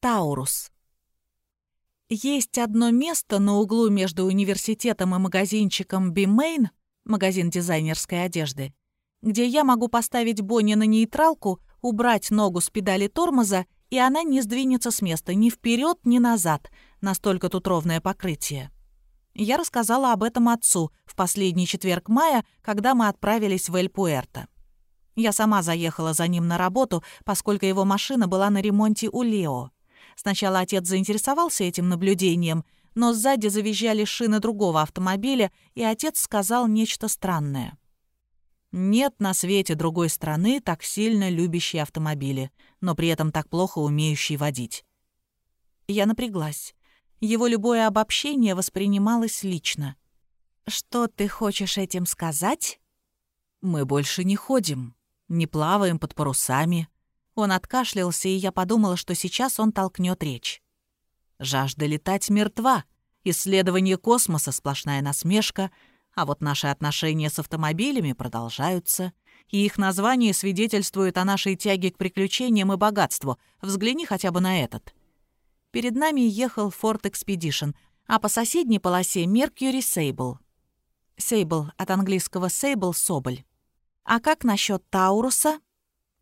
Таурус. Есть одно место на углу между университетом и магазинчиком Бимейн, магазин дизайнерской одежды, где я могу поставить Бонни на нейтралку, убрать ногу с педали тормоза, и она не сдвинется с места ни вперед, ни назад, настолько тут ровное покрытие. Я рассказала об этом отцу в последний четверг мая, когда мы отправились в Эль-Пуэрто. Я сама заехала за ним на работу, поскольку его машина была на ремонте у Лео. Сначала отец заинтересовался этим наблюдением, но сзади завизжали шины другого автомобиля, и отец сказал нечто странное. Нет на свете другой страны, так сильно любящей автомобили, но при этом так плохо умеющей водить. Я напряглась. Его любое обобщение воспринималось лично. «Что ты хочешь этим сказать?» «Мы больше не ходим», не плаваем под парусами». Он откашлялся, и я подумала, что сейчас он толкнет речь. «Жажда летать мертва. Исследование космоса — сплошная насмешка, а вот наши отношения с автомобилями продолжаются, и их название свидетельствует о нашей тяге к приключениям и богатству. Взгляни хотя бы на этот». Перед нами ехал Ford Expedition, а по соседней полосе Mercury Sable. Sable от английского Sable — соболь. А как насчет Тауруса?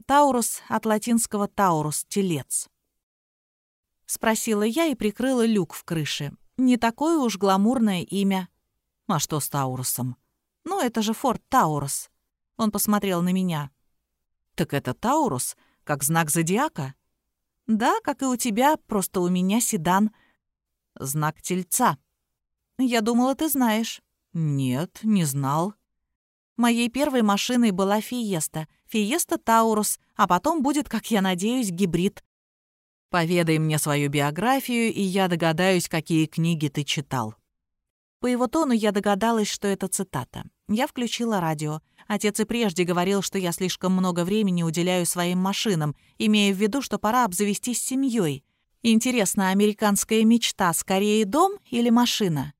Таурус от латинского Таурус — телец. Спросила я и прикрыла люк в крыше. Не такое уж гламурное имя. А что с Таурусом? Ну, это же форт Таурус. Он посмотрел на меня. Так это Таурус, как знак зодиака? Да, как и у тебя, просто у меня седан. Знак тельца. Я думала, ты знаешь. Нет, не знал. Моей первой машиной была Фиеста, Фиеста Таурус, а потом будет, как я надеюсь, гибрид. Поведай мне свою биографию, и я догадаюсь, какие книги ты читал. По его тону я догадалась, что это цитата. Я включила радио. Отец и прежде говорил, что я слишком много времени уделяю своим машинам, имея в виду, что пора обзавестись семьей. Интересно, американская мечта скорее дом или машина?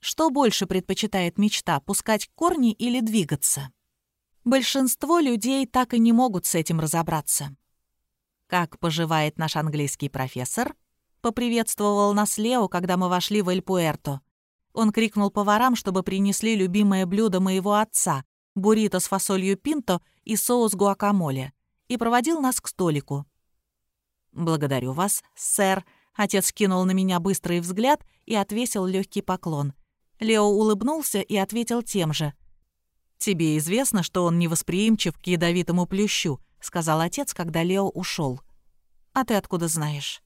Что больше предпочитает мечта, пускать корни или двигаться? Большинство людей так и не могут с этим разобраться. «Как поживает наш английский профессор?» Поприветствовал нас Лео, когда мы вошли в Эль-Пуэрто. Он крикнул поварам, чтобы принесли любимое блюдо моего отца — буррито с фасолью пинто и соус гуакамоле, и проводил нас к столику. «Благодарю вас, сэр», — отец кинул на меня быстрый взгляд и отвесил легкий поклон. Лео улыбнулся и ответил тем же. «Тебе известно, что он невосприимчив к ядовитому плющу», — сказал отец, когда Лео ушел. «А ты откуда знаешь?»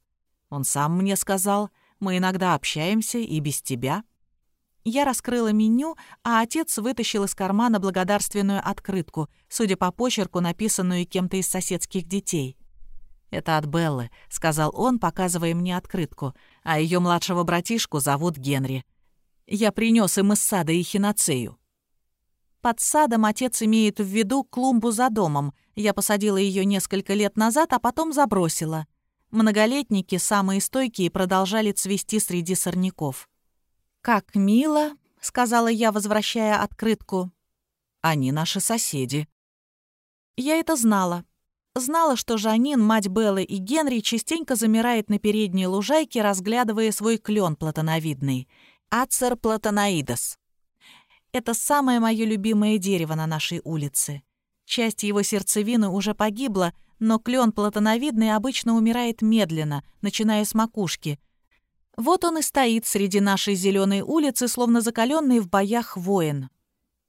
«Он сам мне сказал. Мы иногда общаемся и без тебя». Я раскрыла меню, а отец вытащил из кармана благодарственную открытку, судя по почерку, написанную кем-то из соседских детей. «Это от Беллы», — сказал он, показывая мне открытку, «а ее младшего братишку зовут Генри. Я принес им из сада хиноцею. Под садом отец имеет в виду клумбу за домом. Я посадила ее несколько лет назад, а потом забросила. Многолетники, самые стойкие, продолжали цвести среди сорняков. «Как мило», — сказала я, возвращая открытку. «Они наши соседи». Я это знала. Знала, что Жанин, мать Беллы и Генри частенько замирает на передней лужайке, разглядывая свой клен платоновидный — Ацер платонаидос. Это самое мое любимое дерево на нашей улице. Часть его сердцевины уже погибла, но клен платоновидный обычно умирает медленно, начиная с макушки. Вот он и стоит среди нашей зеленой улицы, словно закаленный в боях воин.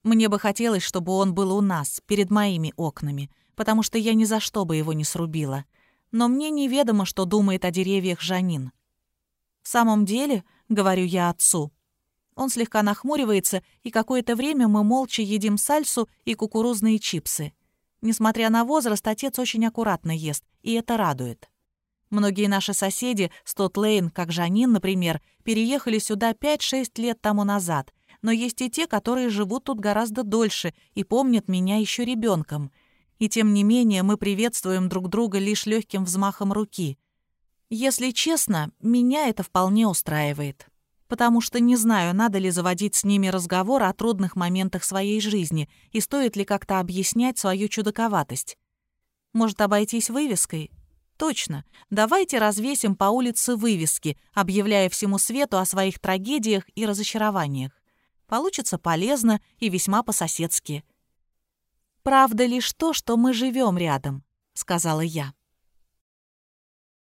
Мне бы хотелось, чтобы он был у нас, перед моими окнами, потому что я ни за что бы его не срубила. Но мне неведомо, что думает о деревьях Жанин. В самом деле, — говорю я отцу. Он слегка нахмуривается, и какое-то время мы молча едим сальсу и кукурузные чипсы. Несмотря на возраст, отец очень аккуратно ест, и это радует. Многие наши соседи, Стот Лейн, как Жанин, например, переехали сюда 5-6 лет тому назад, но есть и те, которые живут тут гораздо дольше и помнят меня еще ребенком. И тем не менее мы приветствуем друг друга лишь легким взмахом руки. Если честно, меня это вполне устраивает. Потому что не знаю, надо ли заводить с ними разговор о трудных моментах своей жизни и стоит ли как-то объяснять свою чудаковатость. Может, обойтись вывеской? Точно. Давайте развесим по улице вывески, объявляя всему свету о своих трагедиях и разочарованиях. Получится полезно и весьма по-соседски. «Правда лишь то, что мы живем рядом», — сказала я.